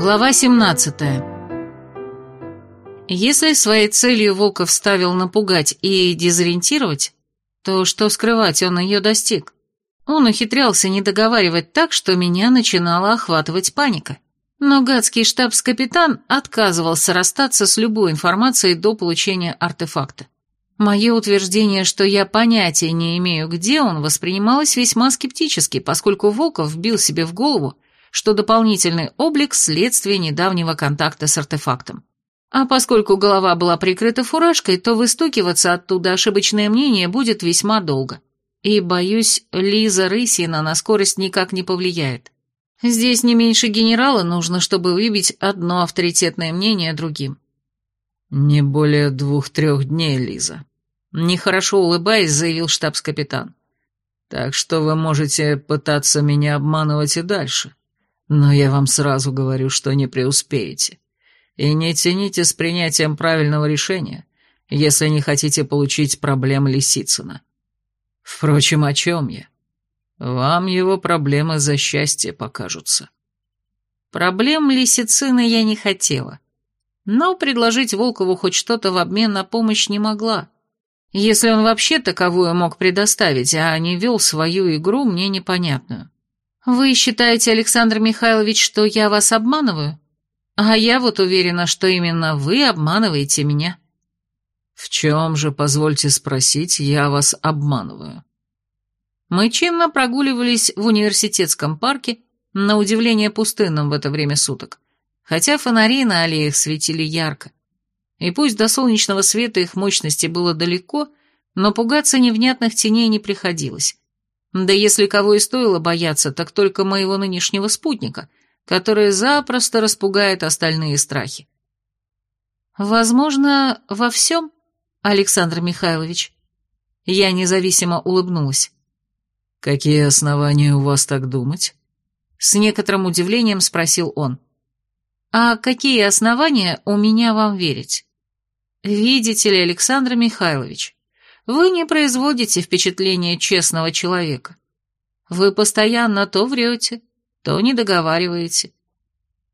Глава 17 Если своей целью Волков ставил напугать и дезориентировать, то что скрывать, он ее достиг. Он ухитрялся не договаривать так, что меня начинала охватывать паника. Но гадский штабс-капитан отказывался расстаться с любой информацией до получения артефакта. Мое утверждение, что я понятия не имею, где он, воспринималось весьма скептически, поскольку Волков вбил себе в голову, что дополнительный облик – следствие недавнего контакта с артефактом. А поскольку голова была прикрыта фуражкой, то выстукиваться оттуда ошибочное мнение будет весьма долго. И, боюсь, Лиза Рысина на скорость никак не повлияет. Здесь не меньше генерала нужно, чтобы выбить одно авторитетное мнение другим. «Не более двух-трех дней, Лиза», Нехорошо улыбаясь, заявил штабс-капитан. Так что вы можете пытаться меня обманывать и дальше. Но я вам сразу говорю, что не преуспеете. И не тяните с принятием правильного решения, если не хотите получить проблем Лисицына. Впрочем, о чем я? Вам его проблемы за счастье покажутся. Проблем Лисицына я не хотела. Но предложить Волкову хоть что-то в обмен на помощь не могла. Если он вообще таковую мог предоставить, а не вел свою игру, мне непонятную. Вы считаете, Александр Михайлович, что я вас обманываю? А я вот уверена, что именно вы обманываете меня. В чем же, позвольте спросить, я вас обманываю? Мы чинно прогуливались в университетском парке, на удивление пустынном в это время суток, хотя фонари на аллеях светили ярко. И пусть до солнечного света их мощности было далеко, но пугаться невнятных теней не приходилось. Да если кого и стоило бояться, так только моего нынешнего спутника, который запросто распугает остальные страхи. Возможно, во всем, Александр Михайлович. Я независимо улыбнулась. «Какие основания у вас так думать?» С некоторым удивлением спросил он. «А какие основания у меня вам верить?» «Видите ли, Александр Михайлович, вы не производите впечатление честного человека. Вы постоянно то врете, то не договариваете».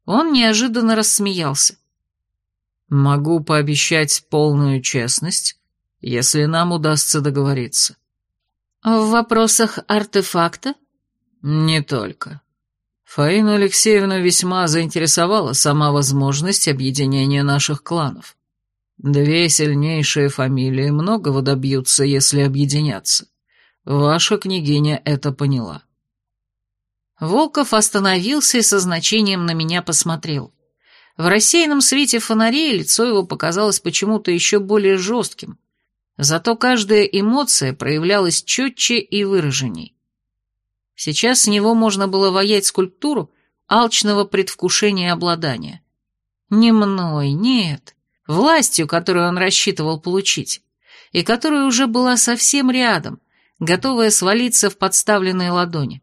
Он неожиданно рассмеялся. «Могу пообещать полную честность, если нам удастся договориться». «В вопросах артефакта?» «Не только. Фаину Алексеевну весьма заинтересовала сама возможность объединения наших кланов. Две сильнейшие фамилии многого добьются, если объединятся. Ваша княгиня это поняла. Волков остановился и со значением на меня посмотрел. В рассеянном свете фонарей лицо его показалось почему-то еще более жестким, зато каждая эмоция проявлялась четче и выраженней. Сейчас с него можно было воять скульптуру алчного предвкушения обладания. Не мной, нет властью, которую он рассчитывал получить, и которая уже была совсем рядом, готовая свалиться в подставленные ладони.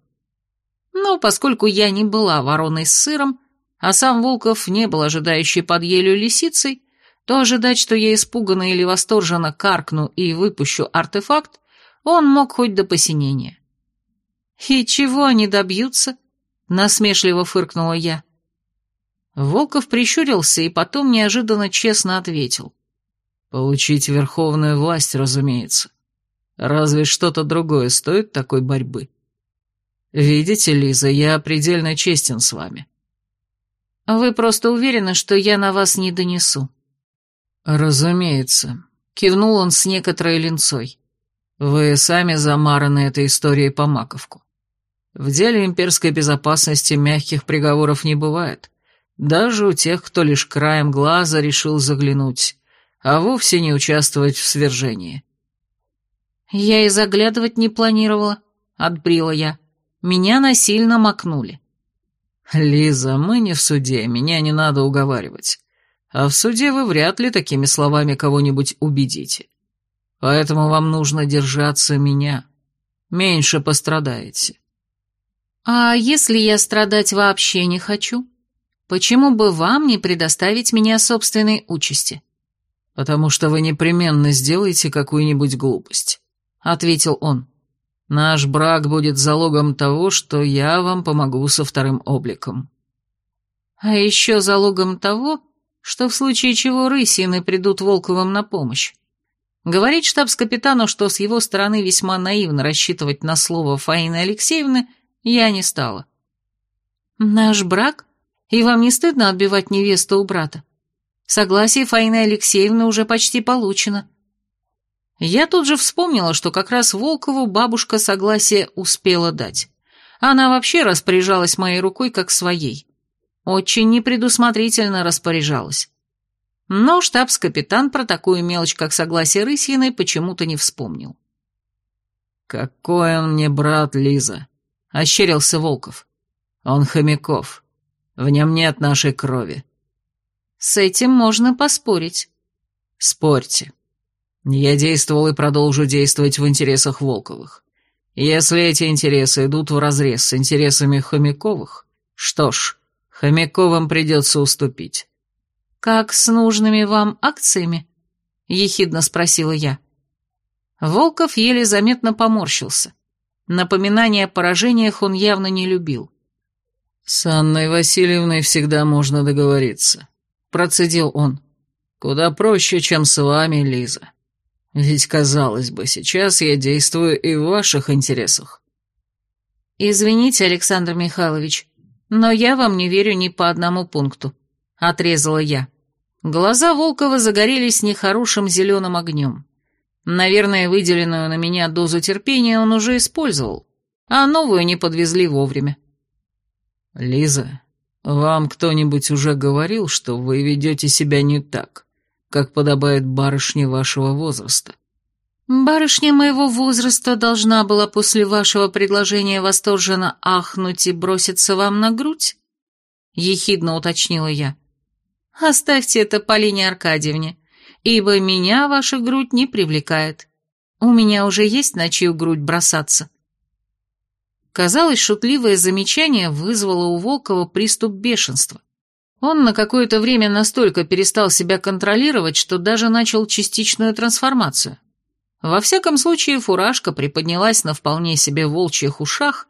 Но поскольку я не была вороной с сыром, а сам Волков не был ожидающий под елью лисицей, то ожидать, что я испуганно или восторженно каркну и выпущу артефакт, он мог хоть до посинения. «И чего они добьются?» — насмешливо фыркнула я. Волков прищурился и потом неожиданно честно ответил. «Получить верховную власть, разумеется. Разве что-то другое стоит такой борьбы? Видите, Лиза, я предельно честен с вами». «Вы просто уверены, что я на вас не донесу?» «Разумеется», — кивнул он с некоторой линцой. «Вы сами замараны этой историей по маковку. В деле имперской безопасности мягких приговоров не бывает. Даже у тех, кто лишь краем глаза решил заглянуть, а вовсе не участвовать в свержении. «Я и заглядывать не планировала», — отбрила я. «Меня насильно макнули». «Лиза, мы не в суде, меня не надо уговаривать. А в суде вы вряд ли такими словами кого-нибудь убедите. Поэтому вам нужно держаться меня. Меньше пострадаете». «А если я страдать вообще не хочу?» Почему бы вам не предоставить меня собственной участи? Потому что вы непременно сделаете какую-нибудь глупость, ответил он. Наш брак будет залогом того, что я вам помогу со вторым обликом. А еще залогом того, что в случае чего рысины придут Волковым на помощь. Говорить штабс-капитану, что с его стороны весьма наивно рассчитывать на слово Фаины Алексеевны, я не стала. «Наш брак? И вам не стыдно отбивать невесту у брата? Согласие Фаины Алексеевны уже почти получено». Я тут же вспомнила, что как раз Волкову бабушка согласие успела дать. Она вообще распоряжалась моей рукой как своей. Очень непредусмотрительно распоряжалась. Но штабс-капитан про такую мелочь, как согласие Рысьиной, почему-то не вспомнил. «Какой он мне брат, Лиза!» — ощерился Волков. «Он Хомяков. В нем нет нашей крови». «С этим можно поспорить». «Спорьте. Я действовал и продолжу действовать в интересах Волковых. Если эти интересы идут вразрез с интересами Хомяковых, что ж, Хомяковым придется уступить. «Как с нужными вам акциями?» — ехидно спросила я. Волков еле заметно поморщился. Напоминания о поражениях он явно не любил. «С Анной Васильевной всегда можно договориться», — процедил он. «Куда проще, чем с вами, Лиза. Ведь, казалось бы, сейчас я действую и в ваших интересах». «Извините, Александр Михайлович, но я вам не верю ни по одному пункту», — отрезала я. Глаза Волкова загорелись нехорошим зеленым огнем. Наверное, выделенную на меня дозу терпения он уже использовал, а новую не подвезли вовремя. «Лиза, вам кто-нибудь уже говорил, что вы ведете себя не так, как подобает барышне вашего возраста?» «Барышня моего возраста должна была после вашего предложения восторженно ахнуть и броситься вам на грудь?» — ехидно уточнила я. «Оставьте это Полине Аркадьевне, ибо меня ваша грудь не привлекает. У меня уже есть на чью грудь бросаться». Казалось, шутливое замечание вызвало у Волкова приступ бешенства. Он на какое-то время настолько перестал себя контролировать, что даже начал частичную трансформацию. Во всяком случае, фуражка приподнялась на вполне себе волчьих ушах,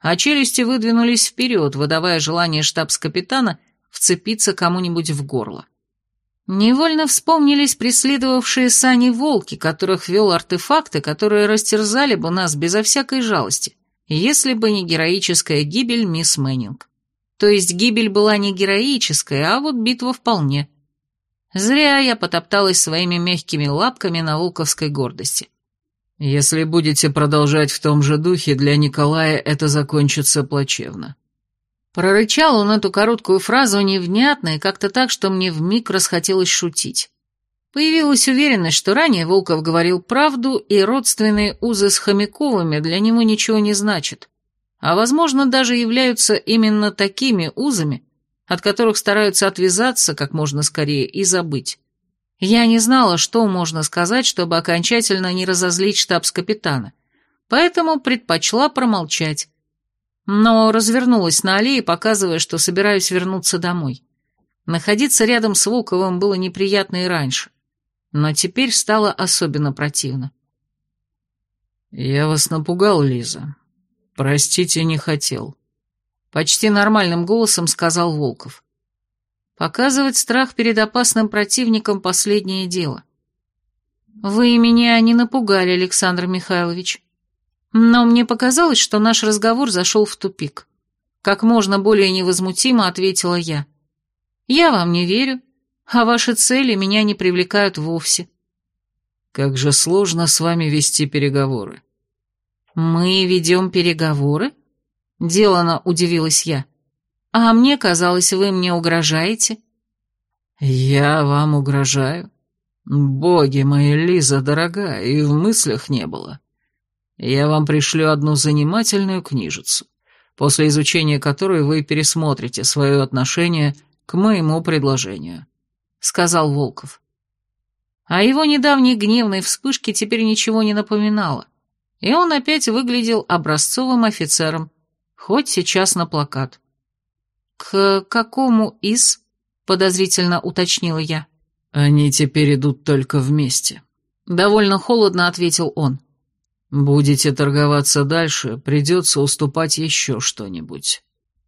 а челюсти выдвинулись вперед, выдавая желание штабс-капитана вцепиться кому-нибудь в горло. Невольно вспомнились преследовавшие сани волки, которых вел артефакты, которые растерзали бы нас безо всякой жалости, если бы не героическая гибель мисс Мэннинг. То есть гибель была не героическая, а вот битва вполне – Зря я потопталась своими мягкими лапками на волковской гордости. Если будете продолжать в том же духе, для Николая это закончится плачевно. Прорычал он эту короткую фразу невнятно и как-то так, что мне вмиг расхотелось шутить. Появилась уверенность, что ранее Волков говорил правду, и родственные узы с Хомяковыми для него ничего не значат, а, возможно, даже являются именно такими узами, от которых стараются отвязаться как можно скорее и забыть. Я не знала, что можно сказать, чтобы окончательно не разозлить штабс-капитана, поэтому предпочла промолчать. Но развернулась на аллее, показывая, что собираюсь вернуться домой. Находиться рядом с Волковым было неприятно и раньше, но теперь стало особенно противно. «Я вас напугал, Лиза. Простите, не хотел», Почти нормальным голосом сказал Волков. Показывать страх перед опасным противником – последнее дело. Вы меня не напугали, Александр Михайлович. Но мне показалось, что наш разговор зашел в тупик. Как можно более невозмутимо ответила я. Я вам не верю, а ваши цели меня не привлекают вовсе. Как же сложно с вами вести переговоры. Мы ведем переговоры? Делано удивилась я. А мне казалось, вы мне угрожаете. Я вам угрожаю? Боги мои, Лиза, дорогая, и в мыслях не было. Я вам пришлю одну занимательную книжицу, после изучения которой вы пересмотрите свое отношение к моему предложению», — сказал Волков. А его недавней гневной вспышке теперь ничего не напоминало, и он опять выглядел образцовым офицером, Хоть сейчас на плакат. «К какому из?» — подозрительно уточнила я. «Они теперь идут только вместе», — довольно холодно ответил он. «Будете торговаться дальше, придется уступать еще что-нибудь.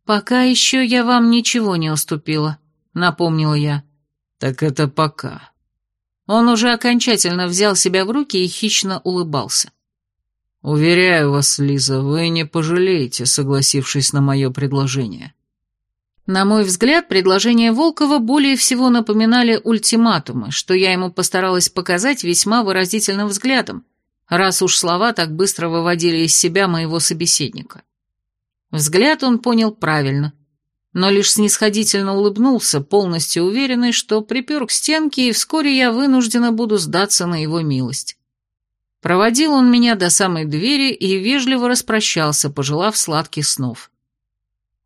«Пока еще я вам ничего не уступила», — напомнила я. «Так это пока». Он уже окончательно взял себя в руки и хищно улыбался. «Уверяю вас, Лиза, вы не пожалеете, согласившись на мое предложение». На мой взгляд, предложения Волкова более всего напоминали ультиматумы, что я ему постаралась показать весьма выразительным взглядом, раз уж слова так быстро выводили из себя моего собеседника. Взгляд он понял правильно, но лишь снисходительно улыбнулся, полностью уверенный, что припер к стенке, и вскоре я вынуждена буду сдаться на его милость. Проводил он меня до самой двери и вежливо распрощался, пожелав сладких снов.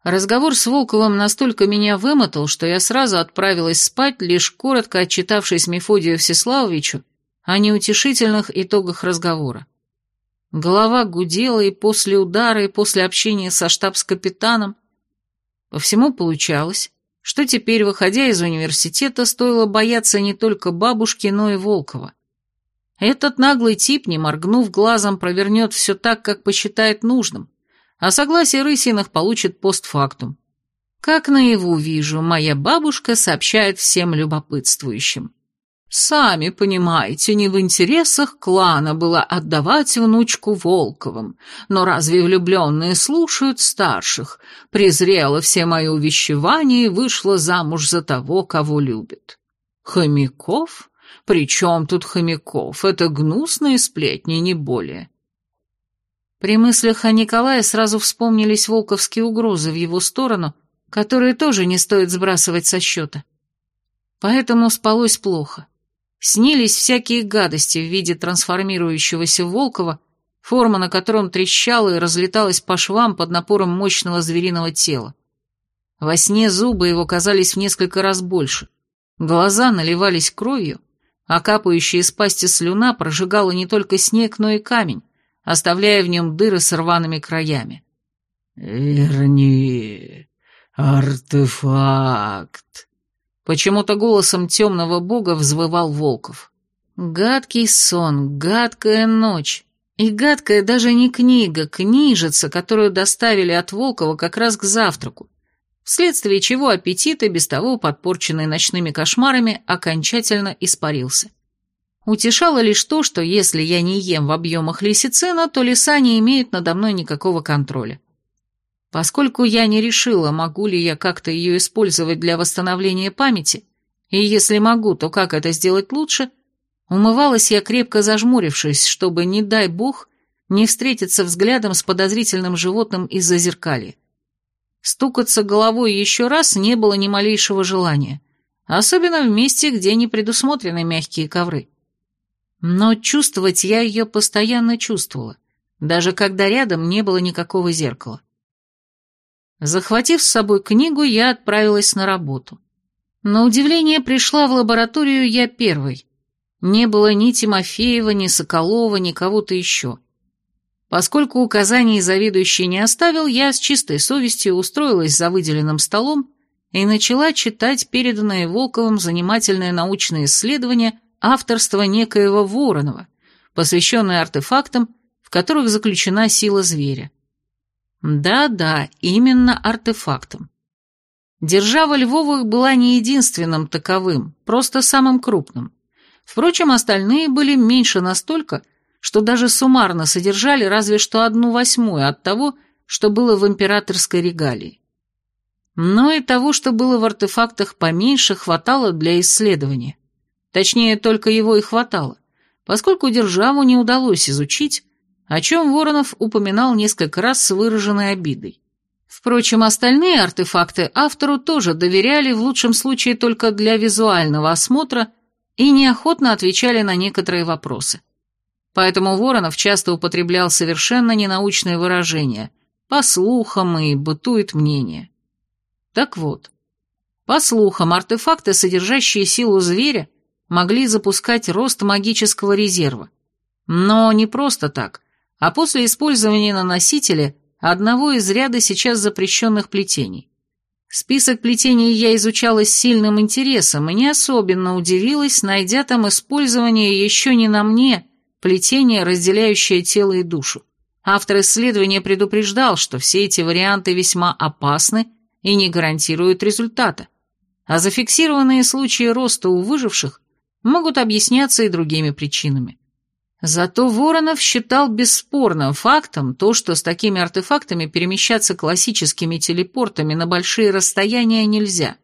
Разговор с Волковым настолько меня вымотал, что я сразу отправилась спать, лишь коротко отчитавшись Мефодию Всеславовичу о неутешительных итогах разговора. Голова гудела и после удара, и после общения со штабс-капитаном. По всему получалось, что теперь, выходя из университета, стоило бояться не только бабушки, но и Волкова. Этот наглый тип, не моргнув глазом, провернет все так, как посчитает нужным, а согласие Рысиных получит постфактум. Как наяву вижу, моя бабушка сообщает всем любопытствующим. Сами понимаете, не в интересах клана было отдавать внучку Волковым, но разве влюбленные слушают старших? Презрела все мои увещевания и вышла замуж за того, кого любит. Хомяков? При чем тут Хомяков? Это гнусные сплетни, не более. При мыслях о Николае сразу вспомнились волковские угрозы в его сторону, которые тоже не стоит сбрасывать со счета. Поэтому спалось плохо. Снились всякие гадости в виде трансформирующегося Волкова, форма на котором трещала и разлеталась по швам под напором мощного звериного тела. Во сне зубы его казались в несколько раз больше, глаза наливались кровью, а капающая из пасти слюна прожигала не только снег, но и камень, оставляя в нем дыры с рваными краями. «Верни, артефакт!» Почему-то голосом темного бога взвывал Волков. Гадкий сон, гадкая ночь. И гадкая даже не книга, книжица, которую доставили от Волкова как раз к завтраку, вследствие чего аппетит, и без того подпорченный ночными кошмарами, окончательно испарился. Утешало лишь то, что если я не ем в объемах лисицина, то лиса не имеет надо мной никакого контроля. Поскольку я не решила, могу ли я как-то ее использовать для восстановления памяти, и если могу, то как это сделать лучше, умывалась я крепко зажмурившись, чтобы, не дай бог, не встретиться взглядом с подозрительным животным из-за зеркалья. Стукаться головой еще раз не было ни малейшего желания, особенно в месте, где не предусмотрены мягкие ковры. Но чувствовать я ее постоянно чувствовала, даже когда рядом не было никакого зеркала. Захватив с собой книгу, я отправилась на работу. На удивление пришла в лабораторию я первой. Не было ни Тимофеева, ни Соколова, ни кого-то еще. Поскольку указаний заведующий не оставил, я с чистой совестью устроилась за выделенным столом и начала читать переданное Волковым занимательное научное исследование авторство некоего Воронова, посвященное артефактам, в которых заключена сила зверя. Да-да, именно артефактам. Держава Львовых была не единственным таковым, просто самым крупным. Впрочем, остальные были меньше настолько, что даже суммарно содержали разве что одну восьмую от того, что было в императорской регалии. Но и того, что было в артефактах поменьше, хватало для исследования. Точнее, только его и хватало, поскольку державу не удалось изучить, о чем Воронов упоминал несколько раз с выраженной обидой. Впрочем, остальные артефакты автору тоже доверяли в лучшем случае только для визуального осмотра и неохотно отвечали на некоторые вопросы. Поэтому Воронов часто употреблял совершенно ненаучные выражения, по слухам и бытует мнение. Так вот, по слухам, артефакты, содержащие силу зверя, могли запускать рост магического резерва. Но не просто так, а после использования на носителе одного из ряда сейчас запрещенных плетений. Список плетений я изучала с сильным интересом и не особенно удивилась, найдя там использование еще не на мне плетение, разделяющее тело и душу. Автор исследования предупреждал, что все эти варианты весьма опасны и не гарантируют результата, а зафиксированные случаи роста у выживших могут объясняться и другими причинами. Зато Воронов считал бесспорным фактом то, что с такими артефактами перемещаться классическими телепортами на большие расстояния нельзя.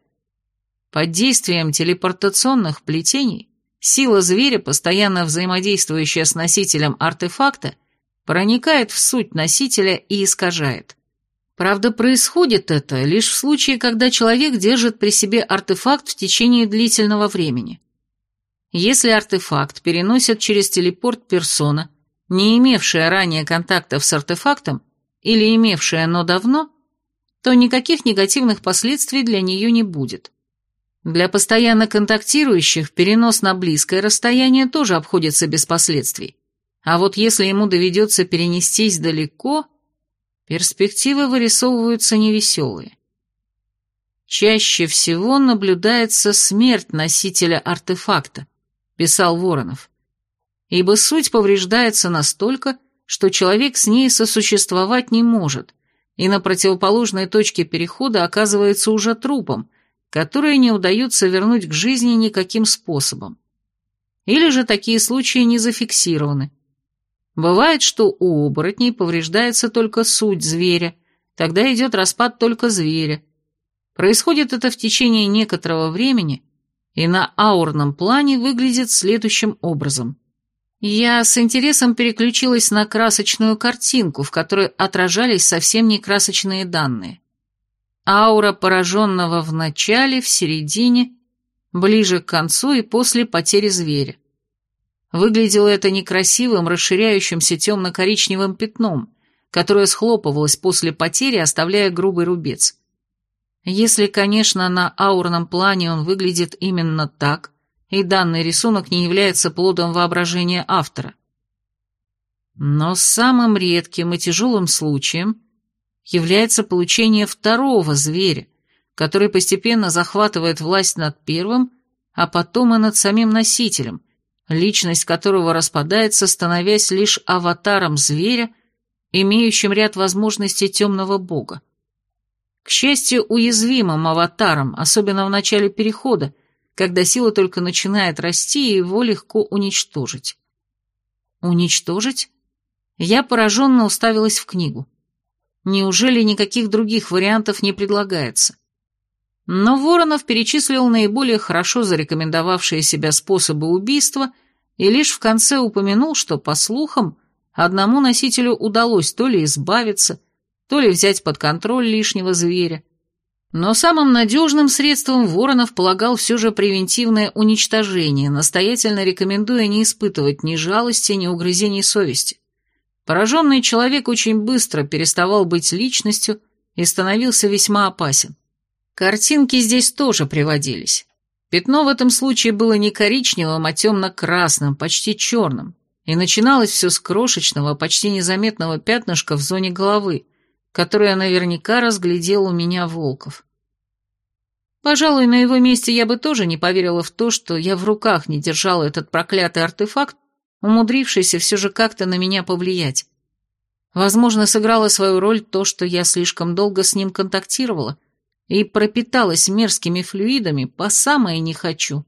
Под действием телепортационных плетений сила зверя, постоянно взаимодействующая с носителем артефакта, проникает в суть носителя и искажает. Правда, происходит это лишь в случае, когда человек держит при себе артефакт в течение длительного времени. Если артефакт переносят через телепорт персона, не имевшая ранее контактов с артефактом или имевшая, но давно, то никаких негативных последствий для нее не будет. Для постоянно контактирующих перенос на близкое расстояние тоже обходится без последствий. А вот если ему доведется перенестись далеко, перспективы вырисовываются невеселые. Чаще всего наблюдается смерть носителя артефакта, писал Воронов. Ибо суть повреждается настолько, что человек с ней сосуществовать не может, и на противоположной точке перехода оказывается уже трупом, который не удается вернуть к жизни никаким способом. Или же такие случаи не зафиксированы. Бывает, что у оборотней повреждается только суть зверя, тогда идет распад только зверя. Происходит это в течение некоторого времени, и на аурном плане выглядит следующим образом. Я с интересом переключилась на красочную картинку, в которой отражались совсем не красочные данные. Аура пораженного в начале, в середине, ближе к концу и после потери зверя. Выглядело это некрасивым, расширяющимся темно-коричневым пятном, которое схлопывалось после потери, оставляя грубый рубец. Если, конечно, на аурном плане он выглядит именно так, и данный рисунок не является плодом воображения автора. Но самым редким и тяжелым случаем является получение второго зверя, который постепенно захватывает власть над первым, а потом и над самим носителем, личность которого распадается, становясь лишь аватаром зверя, имеющим ряд возможностей темного бога. К счастью, уязвимым аватаром, особенно в начале перехода, когда сила только начинает расти, и его легко уничтожить. Уничтожить? Я пораженно уставилась в книгу. Неужели никаких других вариантов не предлагается? Но Воронов перечислил наиболее хорошо зарекомендовавшие себя способы убийства и лишь в конце упомянул, что, по слухам, одному носителю удалось то ли избавиться, то ли взять под контроль лишнего зверя. Но самым надежным средством Воронов полагал все же превентивное уничтожение, настоятельно рекомендуя не испытывать ни жалости, ни угрызений совести. Пораженный человек очень быстро переставал быть личностью и становился весьма опасен. Картинки здесь тоже приводились. Пятно в этом случае было не коричневым, а темно-красным, почти черным, и начиналось все с крошечного, почти незаметного пятнышка в зоне головы, которое наверняка разглядел у меня Волков. Пожалуй, на его месте я бы тоже не поверила в то, что я в руках не держала этот проклятый артефакт, умудрившийся все же как-то на меня повлиять. Возможно, сыграло свою роль то, что я слишком долго с ним контактировала и пропиталась мерзкими флюидами по самое не хочу.